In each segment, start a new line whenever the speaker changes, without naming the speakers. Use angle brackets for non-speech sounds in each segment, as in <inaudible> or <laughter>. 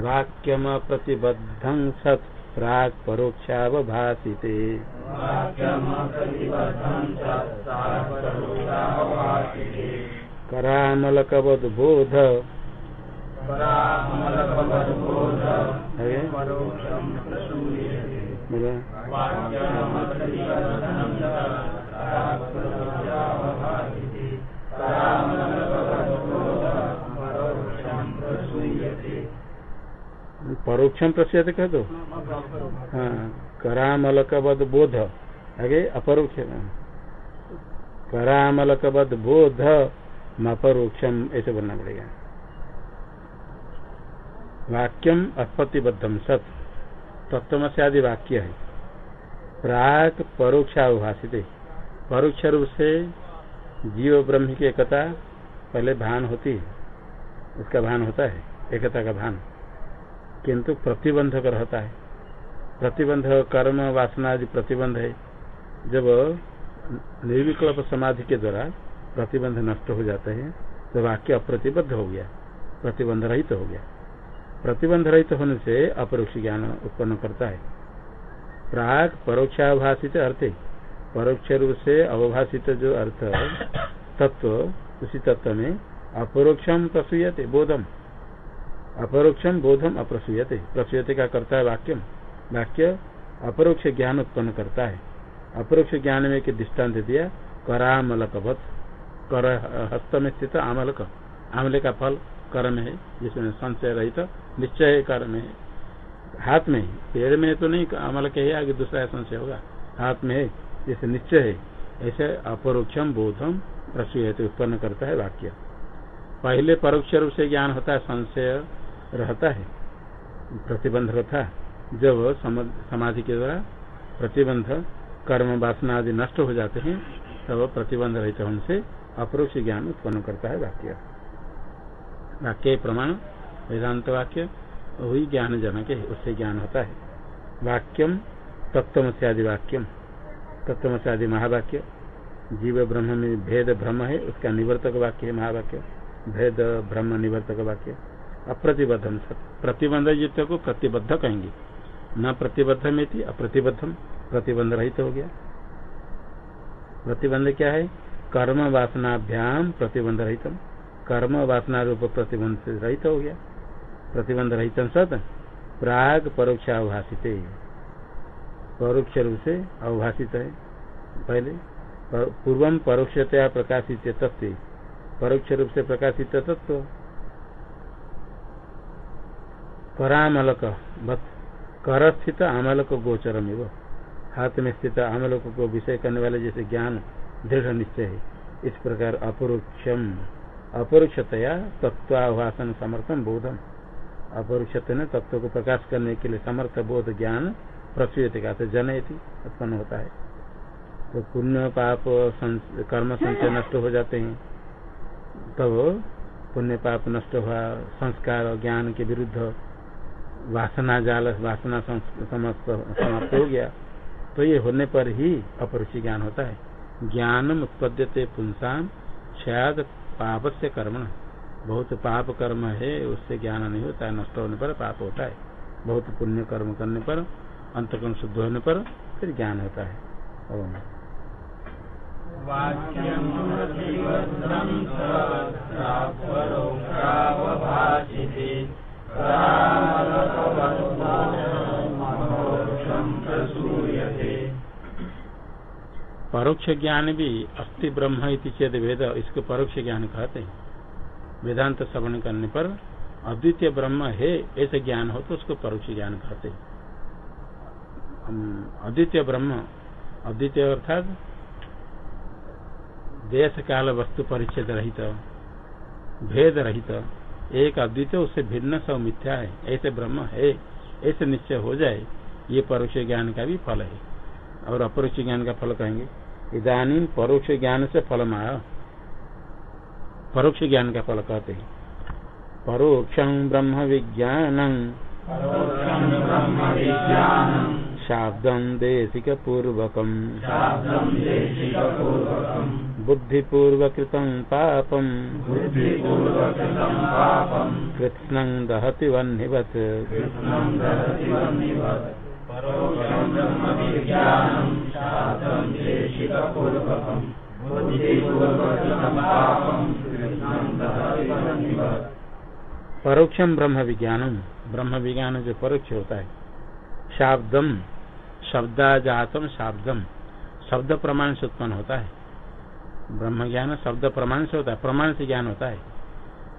वाक्यम प्रतिबद्धं सत् प्राक् परोक्षावभासिते। करामलकवद्बोध। है? बोलो। परोक्षम प्रसिद्ध कह दो हाँ करामलकवद बोध। आगे अपरोक्ष करामलकवद बोध अपरोक्षम ऐसे बोलना पड़ेगा। वाक्यम उत्पत्तिबद्धम सत। आदि वाक्य है। प्राक परोक्षाभाषित परोक्ष रूप से जीव ब्रह्म की एकता पहले भान होती है। उसका भान होता है। एकता का भान। किंतु प्रतिबंधक रहता है। प्रतिबंध, कर्म, वासना आदि प्रतिबंध है। जब निर्विकल्प समाधि के द्वारा प्रतिबंध नष्ट हो जाते हैं तो वाक्य अप्रतिबद्ध हो गया, प्रतिबंध रहित तो हो गया। प्रतिबंध रहित तो होने से अपरोक्ष ज्ञान उत्पन्न करता है। प्राग परोक्षाभाषित अर्थ, परोक्ष रूप से अवभाषित जो अर्थ, तत्व, उसी तत्व में अपरोक्षम प्रसूयते, बोधम। अपरोक्षम बोधम अप्रसूयते। प्रसूयते का करता है वाक्यम। वाक्य अपरोक्ष ज्ञान उत्पन्न करता है। अपरोक्ष ज्ञान में एक दृष्टांत दिया करामलक कर हस्त में स्थित आमलक। आमले का फल कर में है, जिसमें संशय रहित, निश्चय कर में है। हाथ में पेड़ में तो नहीं अमल के है, आगे दूसरा संशय होगा। हाथ में है, जैसे निश्चय है। ऐसे अपरोक्षम बोधम प्रसूयते उत्पन्न करता है वाक्य। पहले परोक्ष रूप से ज्ञान होता है, संशय रहता है, प्रतिबंध रहता जब समाधि के द्वारा प्रतिबंध, कर्म, वासना आदि नष्ट हो जाते हैं, तब प्रतिबंध रहित उनसे अपरोक्ष ज्ञान उत्पन्न करता है वाक्य। वाक्य प्रमाण, वेदांत वाक्य, वही ज्ञान जनक है, उससे ज्ञान होता है। वाक्यम तत्व से आदि वाक्यम। तत्व से आदि महावाक्य। जीव, ब्रह्म में भेद, ब्रह्म है, उसका निवर्तक वाक्य है महावाक्य। भेद, ब्रह्म, निवर्तक वाक्य। अप्रतिबद्धम प्रतिबंध युक्त को प्रतिबद्ध कहेंगे। न प्रतिबद्ध में अप्रतिबद्धम प्रतिबंध रहित हो गया प्रतिबंध क्या है? कर्म वासनाभ्याम प्रतिबंध रहित कर्म वासना रूप प्रतिबंध रहित हो गया प्रतिबंध रहित सत? प्राग परोक्षाभाषित परोक्ष रूप से अवभाषित है। पहले पूर्वम परोक्षतया प्रकाशित तत्व परोक्ष रूप से प्रकाशित तत्व करामलक कर स्थित आमलक गोचरम एवं। हाथ में स्थित आमलक को विषय करने वाले जैसे ज्ञान, दृढ़ निश्चय है। इस प्रकार अपरोक्षम, अपरोक्षतया तत्वाभाषण समर्थन बोधम। अपरोक्ष ने तत्व को प्रकाश करने के लिए समर्थ बोध ज्ञान प्रचुत का जनयति, उत्पन्न होता है। तो पुण्य, पाप कर्म संचय नष्ट हो जाते हैं। तब तो पुण्य, पाप नष्ट हुआ, संस्कार ज्ञान के विरुद्ध वासना जाल, वासना समाप्त हो गया। तो ये होने पर ही अपरुचि ज्ञान होता है। ज्ञानम उत्पद्यते पुंसान शायद पाप से कर्म बहुत पाप कर्म है, उससे ज्ञान नहीं होता है, नष्ट होने पर पाप होता है। बहुत पुण्य कर्म करने पर अंतकर्म शुद्ध होने पर फिर ज्ञान होता है। परोक्ष ज्ञान भी अस्थि ब्रह्म इति चेद वेद, इसको परोक्ष ज्ञान कहते हैं। वेदांत श्रवण करने पर अद्वितीय ब्रह्म है, ऐसे ज्ञान हो तो उसको परोक्ष ज्ञान कहते हैं। अद्वितीय ब्रह्म, अद्वितीय अर्थात देश काल वस्तु परिच्छेद रहित, भेद रहित एक अद्वितीय उससे भिन्न सब मिथ्या है। ऐसे ब्रह्म है ऐसे निश्चय हो जाए ये परोक्ष ज्ञान का भी फल है। और अपरोक्ष ज्ञान का फल कहेंगे। इधानी परोक्ष ज्ञान से फल माया परोक्ष ज्ञान का फल कहते हैं। परोक्षं ब्रह्म विज्ञान। शाब्दम देशिक पूर्वकम बुद्धिपूर्वकृतं पापं। कृत्स्नं दहति वह्निवत्। परोक्षम ब्रह्म विज्ञानम ब्रह्म विज्ञान जो परोक्ष होता है। शाब्दम शब्दाजातम शाब्दम शब्द प्रमाण से उत्पन्न होता है। ब्रह्म ज्ञान शब्द प्रमाण से होता है, प्रमाण से ज्ञान होता है।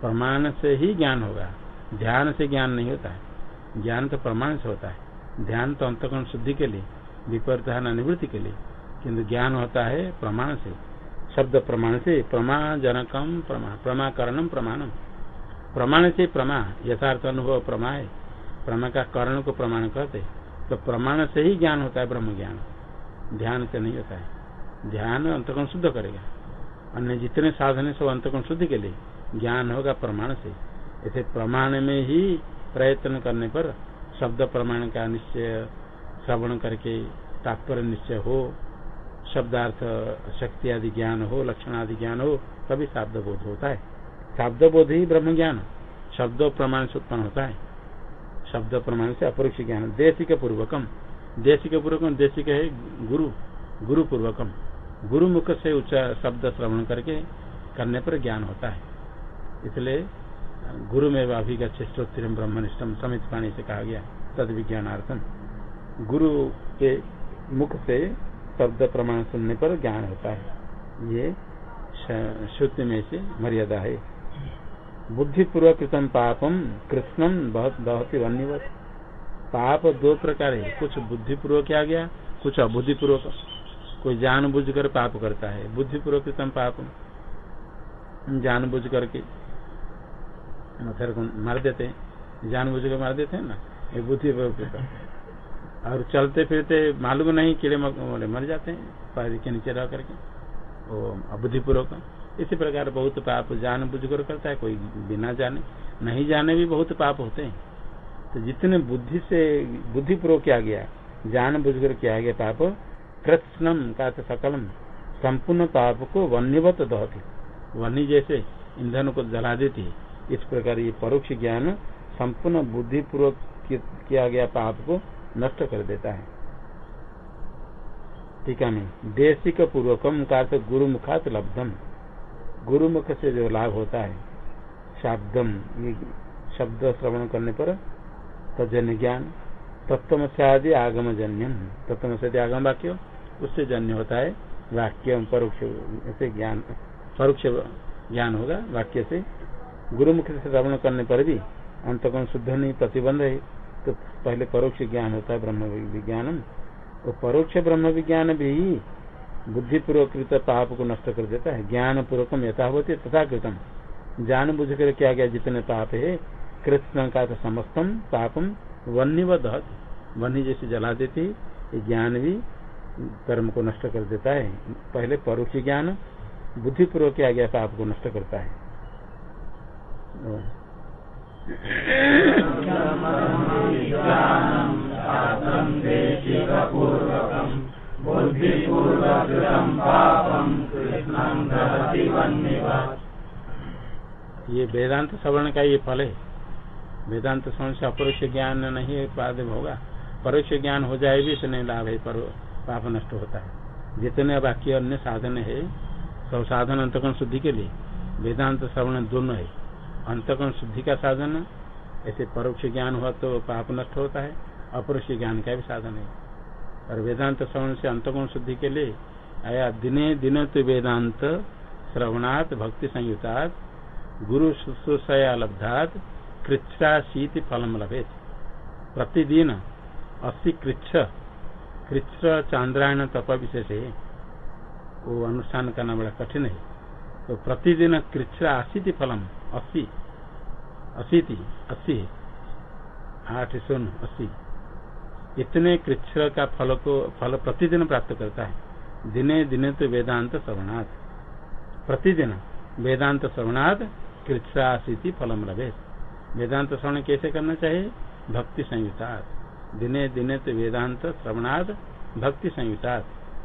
प्रमाण से ही ज्ञान होगा। ध्यान से ज्ञान नहीं होता है। ज्ञान तो प्रमाण से होता है। ध्यान तो अंतकरण शुद्धि के लिए, विपरीत अनिवृत्ति के लिए। किंतु ज्ञान होता है प्रमाण से। शब्द प्रमाण से प्रमा जनकम प्रमा, प्रमाकरणम प्रमाणम। प्रमाण से प्रमा, यथार्थ अनुभव प्रमा है। प्रमा का कर्ण को प्रमाण कहते तो प्रमाण से ही ज्ञान होता है ब्रह्म ज्ञान ध्यान से नहीं होता है। ध्यान अंतकोण शुद्ध करेगा। अन्य जितने साधन है, सब अंतकोण शुद्धि के लिए। ज्ञान होगा प्रमाण से। ऐसे प्रमाण में ही प्रयत्न करने पर शब्द प्रमाण का निश्चय, श्रवण करके तात्पर्य निश्चय हो, शब्दार्थ, शक्ति आदि ज्ञान हो, लक्षण आदि ज्ञान हो, तभी शाब्द बोध होता है। शाब्द बोध ही ब्रह्म ज्ञान शब्द प्रमाण से उत्पन्न होता है। शब्द प्रमाण से अपरोक्ष ज्ञान। देशिक पूर्वकम। देशिक पूर्वकम, देशिक है गुरु। गुरु पूर्वकम। गुरु मुख से उच्च शब्द श्रवण करके करने पर ज्ञान होता है। इसलिए गुरु में अभिगत श्रेष्ठोत्तर ब्रह्मनिष्ठम समित पाणी से कहा गया तद विज्ञानार्थम गुरु के मुख से शब्द प्रमाण सुनने पर ज्ञान होता है। ये श्रुति में से मर्यादा है। बुद्धिपूर्वक कृतम पापम कृष्णम बहुत बहुत ही वन्यवत पाप दो प्रकार है। कुछ बुद्धिपूर्वक किया गया, कुछ अबुद्धिपूर्वक। कोई जान बुझ कर पाप करता है। बुद्धिपूर्वक कृतम पापम जान बुझ करके मच्छर को मार देते हैं। जान बुझ कर मार देते हैं ना, ये बुद्धिपूर्वक और चलते फिरते मालूम नहीं, कीड़े मर जाते हैं, पैर के नीचे रह करके। वो अबुद्धिपूर्वक। इसी प्रकार बहुत पाप जान बुझ कर करता है, कोई बिना जाने। नहीं जाने भी बहुत पाप होते हैं। तो जितने बुद्धि से, बुद्धिपूर्वक किया गया जान बुझ कर किया गया पाप कृष्णम का सकलम संपूर्ण पाप को वन्यवत दहती। वन्य जैसे ईंधन को जला देती है। इस प्रकार ये परोक्ष ज्ञान संपूर्ण बुद्धिपूर्वक किया गया पाप को नष्ट कर देता है। ठीक है देशिक पूर्वकम का गुरु मुखात लब्धम गुरुमुख से जो लाभ होता है शाब्दम ये शब्द श्रवण करने पर तजन्य ज्ञान तत्व से आदि आगम जन्यम तत्व से आगम वाक्य उससे जन्य होता है। वाक्य परोक्ष ज्ञान परोक्ष ज्ञान होगा वाक्य से। गुरुमुख से श्रवण करने पर भी अंतकोण शुद्ध नहीं, प्रतिबंध है। तो पहले परोक्ष ज्ञान होता है, ब्रह्म विज्ञानम। तो परोक्ष ब्रह्म विज्ञान भी बुद्धिपूर्वक कृत पाप को नष्ट कर देता है। ज्ञान पूर्वकम यथावती तथा कृतम जान बुझ कर क्या गया जितने पाप है, कृष्ण का तो समस्तम पापम वन्य व वन्य जैसे जला देती ज्ञान भी कर्म को नष्ट कर देता है। पहले परोक्ष ज्ञान बुद्धि बुद्धिपूर्वक किया गया पाप को नष्ट करता है। ये वेदांत श्रवण का ये फल है। वेदांत श्रवण से अपरोक्ष ज्ञान नहीं पाद होगा। परोक्ष ज्ञान हो जाए भी इतने लाभ है पाप नष्ट होता है। जितने बाकी अन्य साधन है, सब साधन अंतकरण शुद्धि के लिए। वेदांत श्रवण दोनों है। अंतकरण शुद्धि का साधन, ऐसे परोक्ष ज्ञान हुआ तो पाप नष्ट होता है। अपरोक्ष ज्ञान का भी साधन है। और वेदांत श्रवण से अंतगुण शुद्धि के लिए आया दिने दिन तो वेदांत, श्रवणात्, भक्ति संयुतात्, गुरु शुश्रूषया लब्धात कृच्छा फलम लभे प्रतिदिन अस्सी कृच्छ। कृच्छ चांद्रायण तप विशेष है वो अनुष्ठान करना बड़ा कठिन है। तो प्रतिदिन कृच्छ अशीति फलम अस्सी अशीति अस्सी, आठ शून्य, अस्सी। इतने कृच्छ का फल को, फल प्रतिदिन प्राप्त करता है। दिने दिने तो वेदांत श्रवणात्। प्रतिदिन वेदांत श्रवणात् कृच्छाशीति फलम लभे। वेदांत श्रवण कैसे करना चाहिए? भक्ति संयुक्त दिने दिने तो वेदांत, श्रवणाद, भक्ति संयुक्त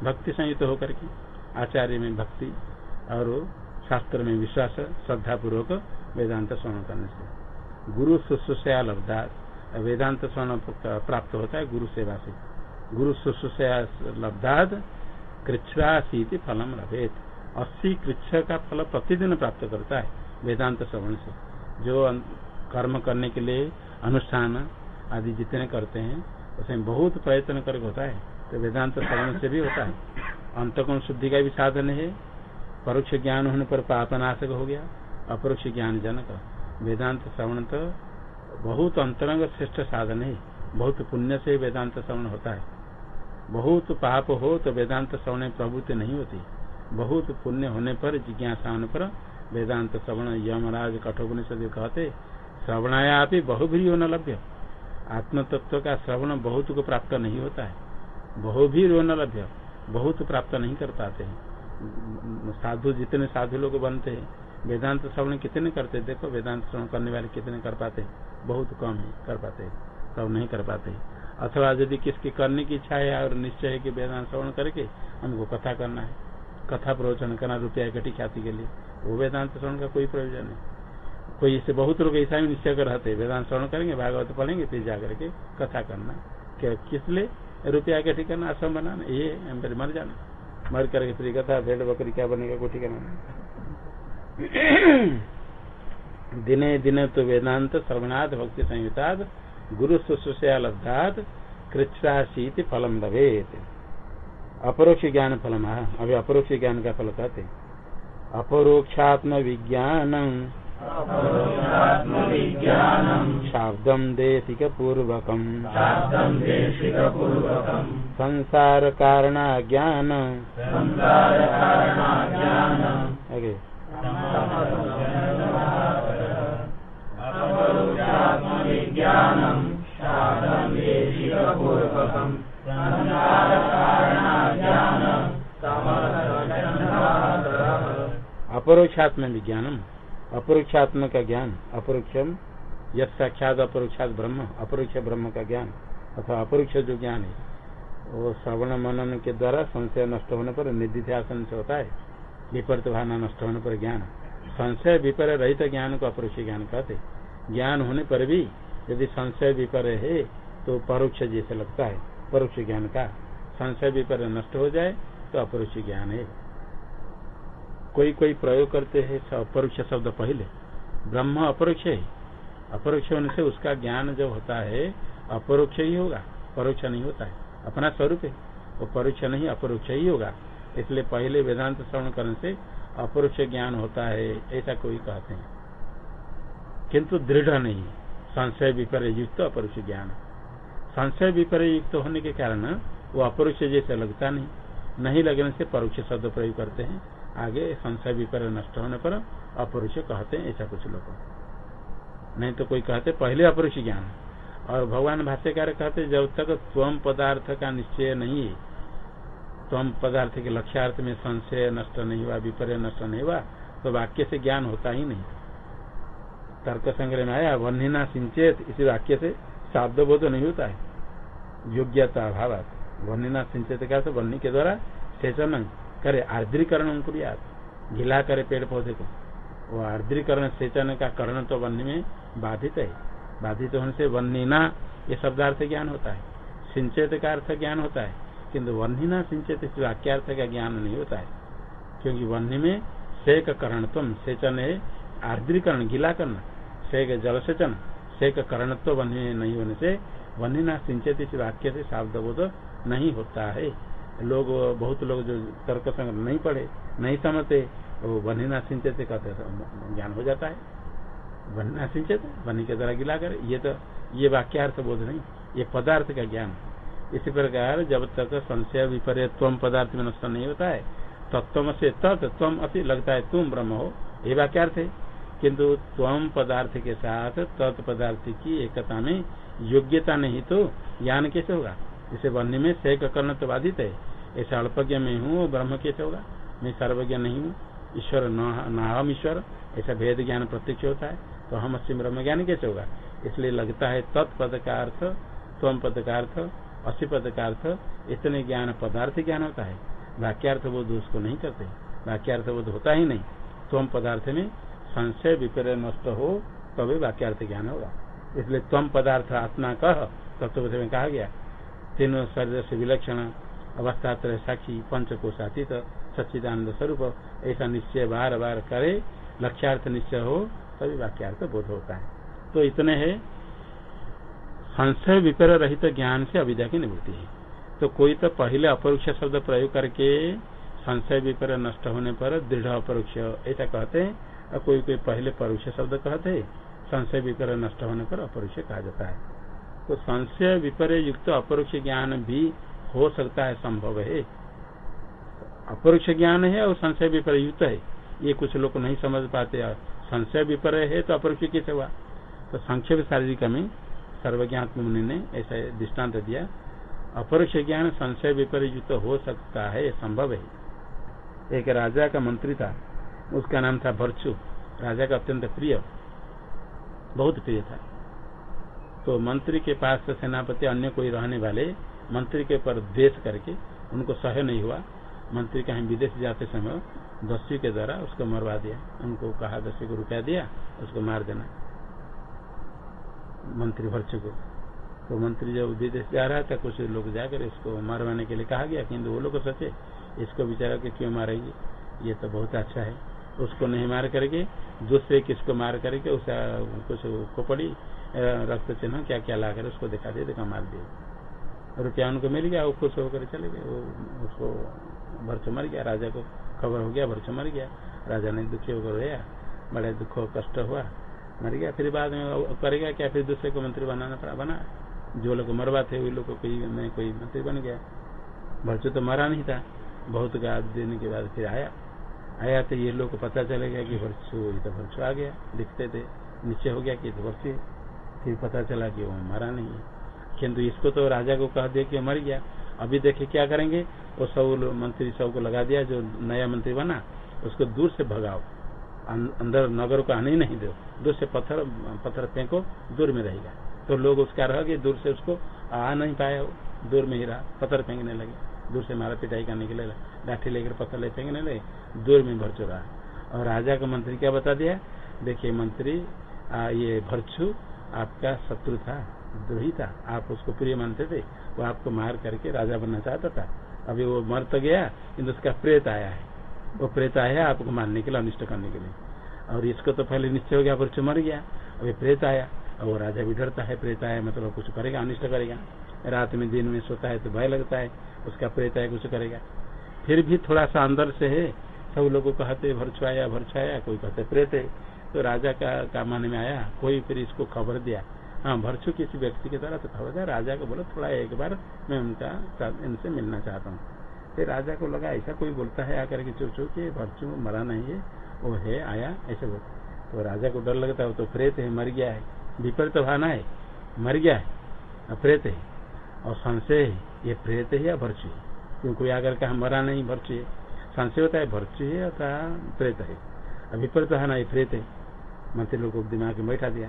भक्ति संयुक्त होकर के आचार्य में भक्ति और शास्त्र में विश्वास श्रद्धा पूर्वक वेदांत श्रवण करने से। गुरु शुश्रूषया लब्धा वेदांत श्रवण प्राप्त होता है गुरु सेवा से। गुरु शुश्रूषया लब्धाद कृच्छ्राशीति फलम लभेत। अस्सी कृच्छ का फल प्रतिदिन प्राप्त करता है वेदांत श्रवण से। जो कर्म करने के लिए अनुष्ठान आदि जितने करते हैं, उसमें बहुत प्रयत्न करके होता है। तो वेदांत श्रवण से भी होता है। अंतकोण शुद्धि का भी साधन है। परोक्ष ज्ञान होने पर पापनाशक हो गया। अपरोक्ष ज्ञान जनक। वेदांत श्रवण तो बहुत अंतरंग श्रेष्ठ साधन है। बहुत पुण्य से वेदांत श्रवण होता है। बहुत पाप हो तो वेदांत श्रवण प्रभुति नहीं होती। बहुत पुण्य होने पर, जिज्ञासा होने पर वेदांत श्रवण, यमराज, कठोपनिषद कहते श्रवणाया भी बहुभी न लभ्य। आत्म तत्व का श्रवण बहुत को प्राप्त नहीं होता है। बहु भी न लभ्य, बहुत प्राप्त नहीं कर पाते हैं। साधु जितने साधु लोग बनते हैं, वेदांत श्रवण कितने करते देखो, वेदांत श्रवण करने वाले कितने कर पाते हैं? बहुत कम है, कर पाते हैं सब नहीं कर पाते अथवा यदि किसकी करने की इच्छा है और निश्चय है कि वेदांत श्रवण करके हमको कथा करना है, कथा प्रवचन करना रुपया इकट्ठी ख्याति के लिए, वो वेदांत श्रवण का कोई प्रयोजन नहीं। कोई इससे बहुत लोग ऐसा भी निश्चय कर रहते वेदांत श्रवण करेंगे, भागवत पढ़ेंगे, फिर जाकर के कथा करना। क्या किस लिए रुपया इकट्ठी करना आश्रम बनाना? ये मर जाना। मर करके फिर कथा, भेड़ बकरी क्या बनेगा, कोई ठिकाना <clears throat> दिने दिने तो वेदांत श्रवणाद भक्ति संहिताद, गुरु शुश्रूषया लब्धात कृच्छाशीति फलम लभेत अपरोक्ष ज्ञान फलम अभी अपरोक्ष ज्ञान का फल कहते अपरोक्षात्म विज्ञान शाब्दम देशिक पूर्वकम संसार कारण ज्ञान आगे अपरोक्षात्म विज्ञानम अपरोक्षात्म का ज्ञान, अपरोक्षम यद साक्षात अपरोक्षात ब्रह्म, अपरोक्ष ब्रह्म का ज्ञान, अथवा अपरोक्ष जो ज्ञान है, वो श्रवण मनन के द्वारा संशय नष्ट होने पर निधिध्यासन से होता है। विपरीत भावना नष्ट होने पर ज्ञान। संशय विपर्य रहित ज्ञान को अपरोक्ष ज्ञान कहते ज्ञान होने पर भी यदि संशय विपर्य है तो परोक्ष जैसे लगता है, परोक्ष ज्ञान का। संशय विपर्य नष्ट हो जाए तो अपरोक्ष ज्ञान है। कोई कोई प्रयोग करते हैं अपरोक्ष शब्द पहले। ब्रह्म अपरोक्ष है। अपरोक्ष होने से उसका ज्ञान जब होता है, अपरोक्ष ही होगा, परोक्ष नहीं होता है। अपना स्वरूप है। वो परोक्ष नहीं, अपरोक्ष ही होगा। इसलिए पहले वेदांत श्रवण करने से अपरोक्ष ज्ञान होता है, ऐसा कोई कहते हैं। किंतु दृढ़ नहीं, संशय विपर्य युक्त अपरोक्ष ज्ञान। संशय विपर्य युक्त होने के कारण वो अपरोक्ष जैसे लगता नहीं। नहीं लगने से परोक्ष शब्द प्रयोग करते हैं। आगे संशय विपर्य नष्ट होने पर अपरुष कहते हैं ऐसा कुछ लोग। नहीं तो कोई कहते पहले अपरुष ज्ञान और भगवान भाष्यकार कहते जब तक स्वम पदार्थ का निश्चय नहीं है स्वम पदार्थ के लक्ष्यार्थ में संशय नष्ट नहीं हुआ, विपर्य नष्ट नहीं हुआ तो वाक्य से ज्ञान होता ही नहीं। तर्क संग्रह में आया वन्यना सिंचेत, इसी वाक्य से शाब्द बोध नहीं होता है। योग्यता अभाव वन्यना सिंचेत का तो वन्य के द्वारा सेचन करे, आर्द्रीकरण अंकुरियात घिला करे पेड़ पौधे को। वो आर्द्रीकरण सेचन का करण तो वन्य में बाधित है। बाधित होने से वन्यना, ये शब्दार्थ ज्ञान होता है। सिंचित का अर्थ ज्ञान होता है किन्तु वन्यना सिंचेत इस वाक्यार्थ का ज्ञान नहीं होता है। क्योंकि वन्य में शेक करणत्व, सेचन है आर्द्रीकरण गीला करना। शेक जल सेचन शेक करणत्व वन्य नहीं होने से वन्यना सिंचेत इस वाक्य से शाब्द नहीं होता है। लोग, बहुत लोग जो तर्क संग नहीं पढ़े, नहीं समझते, वो बनिना सिंचते कहते ज्ञान हो जाता है। बनना सिंचत बनी के द्वारा गिला कर। ये तो ये वाक्यार्थ बोध नहीं, ये पदार्थ का ज्ञान। इसी प्रकार जब तक संशय विपर्य तम पदार्थ में नष्ट नहीं होता है तत्व से तत् तम अति लगता है तुम ब्रह्म हो। ये वाक्यार्थ है। किंतु तम पदार्थ के साथ तत्पदार्थ की एकता में योग्यता नहीं तो ज्ञान कैसे होगा? इसे बनने में सेक करना तो बाधित है। ऐसा अल्पज्ञ में हूँ ब्रह्म कैसे होगा? मैं सर्वज्ञ नहीं हूँ। ईश्वर न हम ईश्वर। ऐसा भेद ज्ञान प्रत्यक्ष होता है तो हम अस्सी ब्रह्म ज्ञान कैसे होगा? इसलिए लगता है तत्पद का अर्थ स्वम पद का अर्थ अस्थि पद का अर्थ इतने ज्ञान पदार्थ ज्ञान होता है। वाक्यार्थ बोध दोष को नहीं करते। वाक्यार्थ बोध होता ही नहीं। तम पदार्थ में संशय विपर्य नष्ट हो, तभी वाक्यार्थ ज्ञान होगा। इसलिए तम पदार्थ आत्मा कह तत्व में कहा गया तीनों शरीर से विलक्षण अवस्था तरह साक्षी पंचकोशातीत सच्चिदानंद स्वरूप। ऐसा निश्चय बार बार करे, लक्ष्यार्थ निश्चय हो, तभी वाक्यार्थ बोध होता है। तो इतने है। संशय विपर रहित तो ज्ञान से अविद्या की निवृत्ति है। तो कोई तो पहले अपरोक्ष शब्द प्रयोग करके संशय विपर नष्ट होने पर दृढ़ अपरोक्ष, ऐसा कहते हैं। और कोई कोई पहले परोक्ष शब्द कहते हैं संशय विपर नष्ट होने पर अपरोक्ष कहा जाता है। तो संशय विपर्य युक्त अपरोक्ष ज्ञान भी हो सकता है, संभव है। अपरोक्ष ज्ञान है और संशय विपर्य युक्त है। ये कुछ लोग नहीं समझ पाते। संशय विपर्य है तो अपरोक्ष कैसे हुआ तो संक्षेप शारीरिक में सर्वज्ञात्म मुनि ने ऐसा दृष्टांत दिया। अपरोक्ष ज्ञान संशय विपर्य युक्त हो सकता है संभव है। एक राजा का मंत्री था। उसका नाम था भरचू। राजा का अत्यंत प्रिय, बहुत प्रिय था। तो मंत्री के पास सेनापति अन्य कोई रहने वाले मंत्री के ऊपर द्वेष करके उनको सह नहीं हुआ। मंत्री कहीं विदेश जाते समय दस्यु के द्वारा उसको मरवा दिया। उनको कहा, दस्यु को रुपया दिया, उसको मार देना। मंत्री भरचू को तो मंत्री जब विदेश जा रहा था, कुछ लोग जाकर इसको मारवाने के लिए कहा गया किन्तु वो लोग सोचे, इसको विचारा के क्यों मारेंगे? ये तो बहुत अच्छा है। उसको नहीं मार करके, दूसरे किसको मार करके उसका कुछ खोपड़ी रक्त चिन्ह क्या क्या ला कर उसको दिखा दे देखा मार दिया। रुपया उनको मिल गया, वो खुश होकर चले गए। वो उसको भरच मर गया, राजा को खबर हो गया, भरच मर गया। राजा ने दुखी होकर गया बड़े दुख, कष्ट हुआ, मर गया। फिर बाद में करेगा क्या फिर दूसरे को मंत्री बनाना पड़ा? बना। जो लोग मरवा थे वही लोग कोई, मैं कोई मंत्री बन गया। भरचू तो मरा नहीं था। बहुत गाद देने के बाद फिर आया। आया तो ये लोग को पता चलेगा कि भरचू, ये तो भरचू आ गया। दिखते थे, नीचे हो गया कि तो भरचू फिर पता चला कि वो मरा नहीं है। किन्तु इसको तो राजा को कह दिया कि मर गया। अभी देखे क्या करेंगे? वो सब मंत्री सबको लगा दिया जो नया मंत्री बना उसको दूर से भगाओ। अंदर नगर को आने ही नहीं दो। दूर से पत्थर पत्थर फेंको दूर में रहेगा। तो लोग उसका रह गए दूर से उसको आ नहीं पाया दूर में ही रहा पत्थर फेंकने लगे। दूर से मारा पिटाई करने के लिए लाठी लेकर पत्थर ले फेंकने लगे। दूर में भरचू रहा और राजा का मंत्री क्या बता दिया? देखिए मंत्री आ, ये भरचू आपका शत्रु था, द्रोही था। आप उसको प्रिय मानते थे, वो आपको मार करके राजा बनना चाहता था। अभी वो मर तो गया किन्तु उसका प्रेत आया है। वो प्रेत आया है आपको मारने के लिए, अनिष्ट करने के लिए। और इसको तो पहले निश्चय हो गया पर मर गया। अभी प्रेत आया, और वो राजा भी डरता है, प्रेत आया मतलब कुछ करेगा, अनिष्ट करेगा। रात में, दिन में सोता है तो भय लगता है, उसका प्रेत आया, कुछ करेगा। फिर भी थोड़ा सा अंदर से है, सब लोग कहते भरछुआया भरछुआया कोई कहते, प्रेत है। तो राजा का कामाने में आया, कोई फिर इसको खबर दिया। हाँ भरछू किसी व्यक्ति के द्वारा तो खबर दिया राजा को बोला, थोड़ा एक बार मैं उनका इनसे मिलना चाहता हूँ। फिर राजा को लगा, ऐसा कोई बोलता है आकर के चो चो के भरचू मरा नहीं है। वो है, आया, ऐसे बोल। तो राजा को डर लगता है, वो तो प्रेत है, मर गया है। विपरीत भावना है, मर गया है प्रेत है, और संशय है, ये प्रेत है या भरचू है? क्यों कोई आकर कहा, मरा नहीं, भरचू है। संशय होता है, भरचू है अथा प्रेत है। भावना है प्रेत है। मंत्री लोग को दिमाग में बैठा दिया।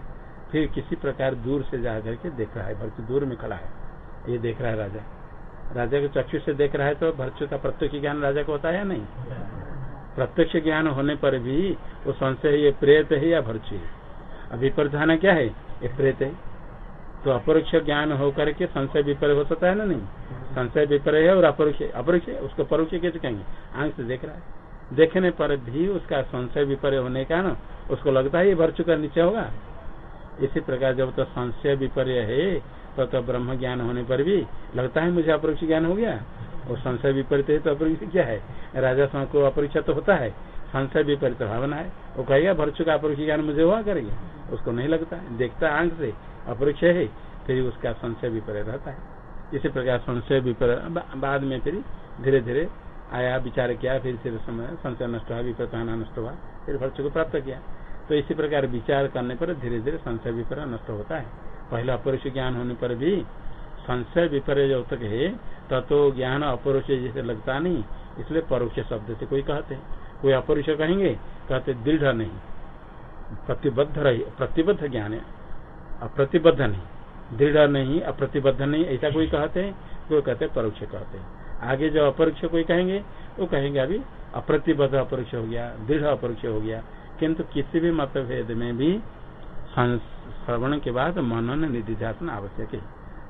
फिर किसी प्रकार दूर से जा करके देख रहा है भरचू दूर में खड़ा है। ये देख रहा है राजा। राजा के चक्षु से देख रहा है तो भरचू का प्रत्यक्ष ज्ञान राजा को होता है या नहीं? प्रत्यक्ष ज्ञान होने पर भी वो संशय ये प्रेत है या भरचू है। अभी प्रधान क्या है? ये प्रेत है। तो अपरोक्ष ज्ञान होकर के संशय विपर्य हो सकता है ना नहीं? संशय विपर्य है और अपरोक्ष अपरोक्ष, उसको परोक्ष कैसे कहेंगे? आँख से देख रहा है। देखने पर भी उसका संशय विपर्य होने का ना उसको लगता है ये भर चुका नीचे होगा। इसी प्रकार जब तो संशय विपर्य है तो, तो ब्रह्म ज्ञान होने पर भी लगता है मुझे अपरोक्ष ज्ञान हो गया। और संशय विपरीत है तो अपरोक्ष क्या है? राजा को अपरीक्षा तो होता है। संशय विपरीत भावना है। वो कहेगा भरचु का अपरोक्ष ज्ञान मुझे हुआ करेगा। उसको नहीं लगता। है देखता आँख से अपरोक्ष है फिर उसका संशय विपर्य रहता है। इसी प्रकार संशय विपर्य बाद में फिर धीरे धीरे आया, विचार किया, फिर फिर समय संशय नष्ट हुआ विपरताना नष्ट हुआ, फिर भरचु को प्राप्त किया। तो इसी प्रकार विचार करने पर धीरे धीरे संशय विपर्य नष्ट होता है। पहले अपरोक्ष ज्ञान होने पर भी संशय विपर्य जब तक है तत्व ज्ञान अपरोक्ष जैसे लगता नहीं, इसलिए परोक्ष शब्द से कोई कहते। हैं कोई अपरोक्ष कहेंगे, कहते दृढ़ नहीं, प्रतिबद्ध रही, प्रतिबद्ध ज्ञान है, अप्रतिबद्ध नहीं, दृढ़ नहीं, अप्रतिबद्ध नहीं, ऐसा कोई कहते हैं कोई कहते परोक्ष कहते। हैं आगे जो अपरोक्ष कोई कहेंगे, वो कहेंगे अभी अप्रतिबद्ध अपरोक्ष हो गया, दृढ़ अपरोक्ष हो गया। किंतु किसी भी मतभेद में भी श्रवण के बाद मनन निधिध्यासन आवश्यक है।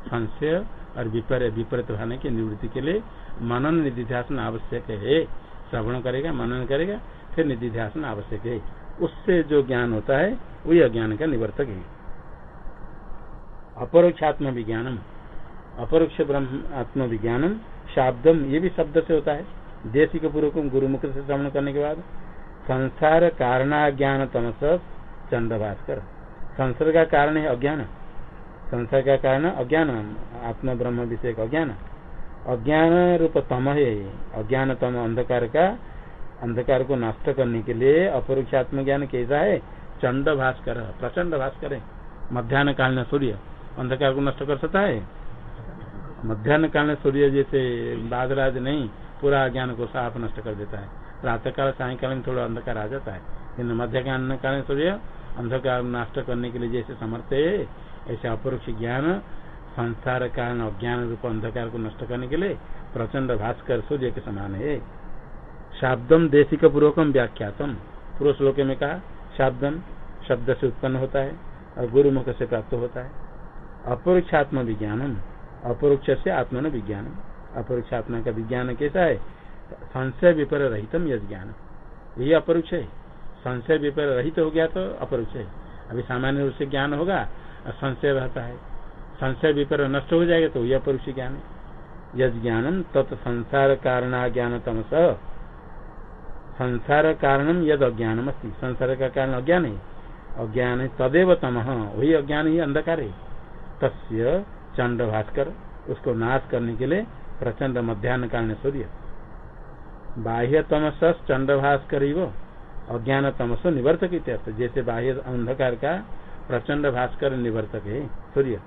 संशय और विपर्य, विपरीत भाने की निवृत्ति के लिए मनन निधिध्यासन आवश्यक है। श्रवण करेगा, मनन करेगा, फिर निधिध्यासन आवश्यक है। उससे जो ज्ञान होता है, वही अज्ञान का निवर्तक है। अपरोक्षात्म विज्ञानम अपरोक्ष ब्रह्म आत्म विज्ञानम शाब्दम, ये भी शब्द से होता है। देशी के पूर्वक गुरुमुख से श्रवण करने के बाद, संसार कारणाज्ञान तमस चंड भास्कर संसार का कारण है अज्ञान। संसार का कारण अज्ञान आत्म ब्रह्म विषय का अज्ञान। अज्ञान रूप तम है। अज्ञान तम अंधकार का, अंधकार को नष्ट करने के लिए अपरोक्षात्म ज्ञान कैसा है? चंड भास्कर प्रचंड भास्कर है। मध्यान्ह सूर्य अंधकार को नष्ट कर सकता है। मध्यान्ह काल सूर्य जैसे बादराज नहीं, पूरा ज्ञान को साफ़ नष्ट कर देता है। प्रातः काल सायकाल में थोड़ा अंधकार आ जाता है। लेकिन मध्य काल सूर्य अंधकार नष्ट करने के लिए जैसे समर्थ है, ऐसे अपरोक्ष ज्ञान संसार कारण अज्ञान रूप अंधकार को नष्ट करने के लिए प्रचंड भास्कर सूर्य के समान है। शाब्दम देशिक पूर्वकम व्याख्यातम। पूर्व श्लोक में कहा, शाब्दम शब्द से उत्पन्न होता है और गुरुमुख से प्राप्त होता है। अपरोक्षात्म विज्ञानम। अपरोक्ष से आत्मन विज्ञान अपरोक्षात्मा का विज्ञान कैसा है? संशय विपर रहितम यद ज्ञान यही अपरोक्ष है। संशय विपर रहित हो गया तो अपरोक्ष है। अभी सामान्य रूप से ज्ञान होगा और संशय रहता है। संशय विपर नष्ट हो जाएगा तो यह अपरोक्ष ज्ञान है। यद ज्ञानम तत् संसार कारण ज्ञान तमस संसार कारणम यद अज्ञानम अस्ती संसार का कारण अज्ञान है। अज्ञान है तदेव तम। वही अज्ञान ही अंधकार है। तस्य चंड भास्कर, उसको नाश करने के लिए प्रचंड मध्यान्ह कारण सूर्य बाह्य तमस चंड भास्कर अज्ञान तमस निवर्तक जैसे बाह्य अंधकार का प्रचंड भास्कर निवर्तक है सूर्य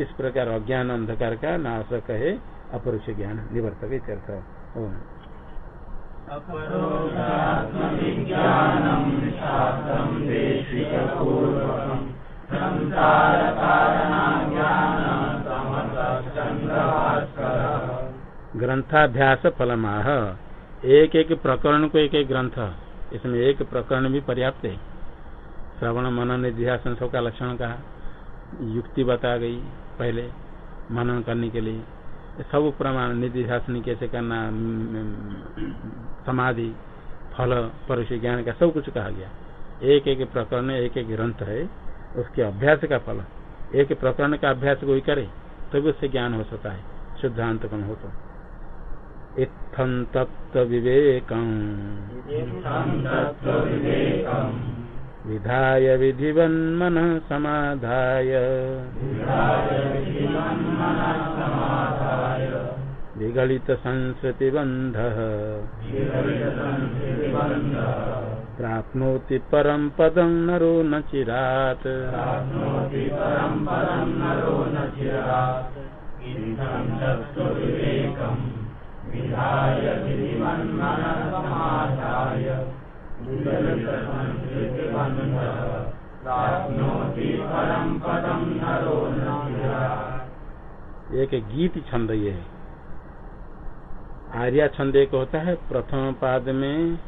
इस प्रकार अज्ञान अंधकार का नाशक है अपरुष ज्ञान निवर्तक इत्यर्थ ग्रंथाभ्यास फलमाह एक एक प्रकरण को एक एक ग्रंथ। इसमें एक प्रकरण भी पर्याप्त है। श्रवण, मनन निध्यासन सबका लक्षण कहा? युक्ति बता गई पहले मनन करने के लिए। सब प्रमाण निधिध्यासन कैसे करना समाधि, फल परुष ज्ञान का सब कुछ कहा गया। एक एक प्रकरण, एक एक ग्रंथ है। उसके अभ्यास का फल। एक प्रकरण का अभ्यास कोई करे? तभी उससे ज्ञान हो सकता है शुद्धांत कम हो तो। इत्थं तत्त्वविवेकम् विधाय विधिवन्मनः समाधाय। विगलितसंस्कृतिबन्धः प्राप्नोति परम पदं नरो न चिरात्। एक गीत छंद ये है। आर्या छंद एक होता है प्रथम पाद में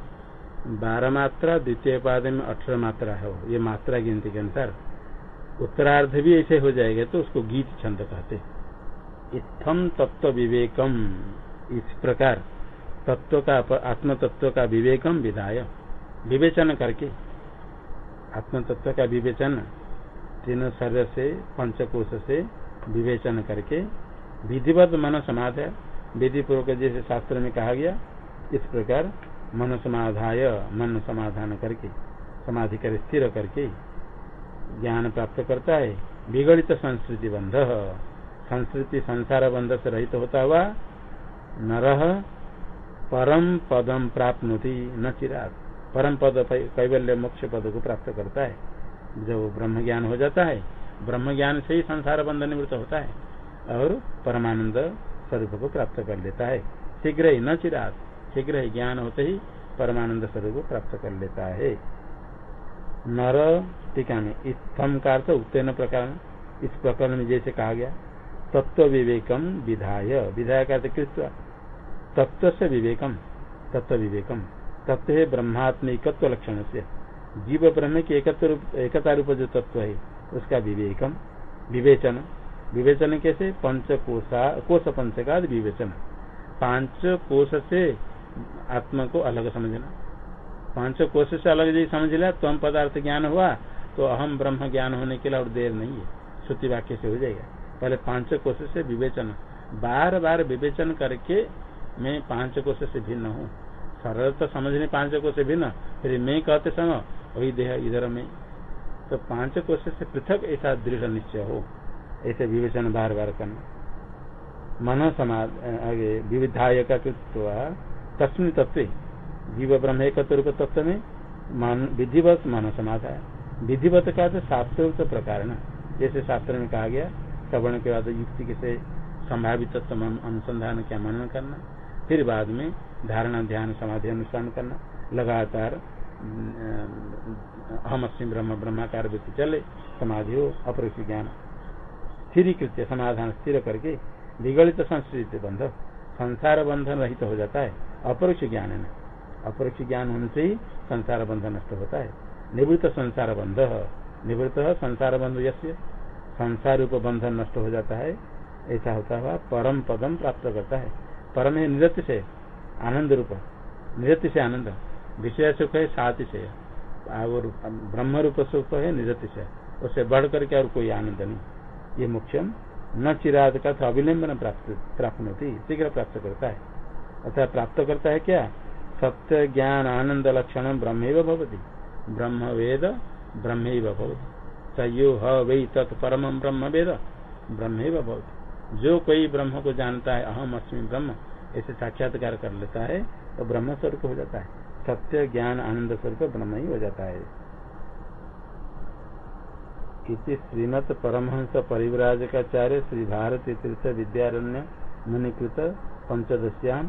बारह मात्रा द्वितीय पाद में अठारह मात्रा है ये मात्रा गिनती के अनुसार उत्तरार्ध भी ऐसे हो जाएगा तो उसको गीत छंद कहते इत्थम तत्व विवेकम। इस प्रकार तत्व का आत्म तत्व का विवेकम विधाय। विवेचन करके। आत्म तत्व का विवेचन। तीन शरीर से, पंचकोश से विवेचन करके। विधिवत मन समाधाय। विधि पूर्वक जैसे शास्त्र में कहा गया, इस प्रकार मन समाधाय, मन समाधान करके, समाधि कर स्थिर करके ज्ञान प्राप्त करता है। विगड़ित संस्कृति बंध। संस्कृति संसार बंध से रहित होता हुआ नर परम पदम प्राप्त न चिराग परम पद कैवल्य मोक्ष पद को प्राप्त करता है। जब ब्रह्म ज्ञान हो जाता है ब्रह्म ज्ञान से ही संसार बंध निवृत्त होता है और परमानंद स्वरूप को प्राप्त कर लेता है। शीघ्र ही न चिराग शीघ्र ही ज्ञान होते ही परमानंद स्वरूप को प्राप्त कर लेता है। नर टीका में इतम का अर्थ उत्तीर्ण प्रकार इस प्रकरण में जैसे कहा गया, तत्व विवेकम विधाय। विधाय का तत्व से विवेकम, तत्व विवेकम। तत्व है ब्रह्मात्मिकत्व लक्षण से। जीव ब्रह्म की एकता रूप जो तत्व है, उसका विवेकम, विवेचन। विवेचन कैसे? पंच कोश पंच का विवेचन। पाँच कोश से आत्मा को अलग समझना। पाँच कोश से अलग यदि समझ लिया तो हम पदार्थ ज्ञान हुआ तो अहम ब्रह्म ज्ञान होने के लिए और देर नहीं है। श्रुति वाक्य से हो जाएगा। पहले पाँच कोश से विवेचन। बार बार विवेचन करके मैं पाँच कोश से भिन्न हूँ। सरल तो समझने पाँच कोश से भिन्न, फिर मैं कहते समय, वही देह इधर में। तो पाँच कोश से पृथक ऐसा दृढ़ निश्चय हो। ऐसे विवेचन बार बार करना। मन समाज विविधायक तस्मिन तत्व जीव ब्रह्म एक तत्व में विधिवत मन समाधान विधिवत का तो शास्त्रोक्त प्रकार न, जैसे शास्त्र में कहा गया, श्रवण के बाद युक्ति से संभावित तत्व अनुसंधान क्या मनन करना, फिर बाद में धारणा, ध्यान, समाधि अनुष्ठान करना, लगातार अहम अस्म ब्रह्म, ब्रह्माकार व्यक्ति चले, समाधि हो, अपरोक्ष ज्ञान। स्थिर कृत्य समाधान स्थिर करके विगलित संस्कृत बंध संसार बंधन रहित हो जाता है। अपरोक्ष ज्ञान है। अपरोक्ष ज्ञान होने से ही संसार बंधन नष्ट होता है। निवृत्त संसार बंध, निवृत्त संसार बंध यश्य संसार रूप बंधन नष्ट हो जाता है। ऐसा होता हुआ परम पदम प्राप्त करता है। परम है नृत्य से आनंद रूप। नृत्य से आनंद। विषय सुख है सात से। और ब्रह्म रूप सुख है, निरत्य से। उससे बढ़ करके और कोई आनंद नहीं। ये मुख्यम न चिराद का अभिलंबन प्राप्त प्राप्त होती। शीघ्र प्राप्त करता है। अर्थात प्राप्त करता है क्या? सत्य, ज्ञान, आनंद, लक्षण ब्रह्म भवती। ब्रह्म वेद ब्रह्म भवती। सयो हई तत्परम ब्रह्म वेद ब्रह्म भवती। जो कोई ब्रह्म को जानता है, अहम अस्मी ब्रह्म, ऐसे साक्षात्कार कर लेता है तो ब्रह्म स्वरूप हो जाता है। सत्य, ज्ञान, आनंद स्वरूप ब्रह्म ही हो जाता है। इति श्रीमद परमहंस परिवराजकाचार्य श्री भारती तीर्थ विद्यारण्य मुनिकृत पंचदश्याम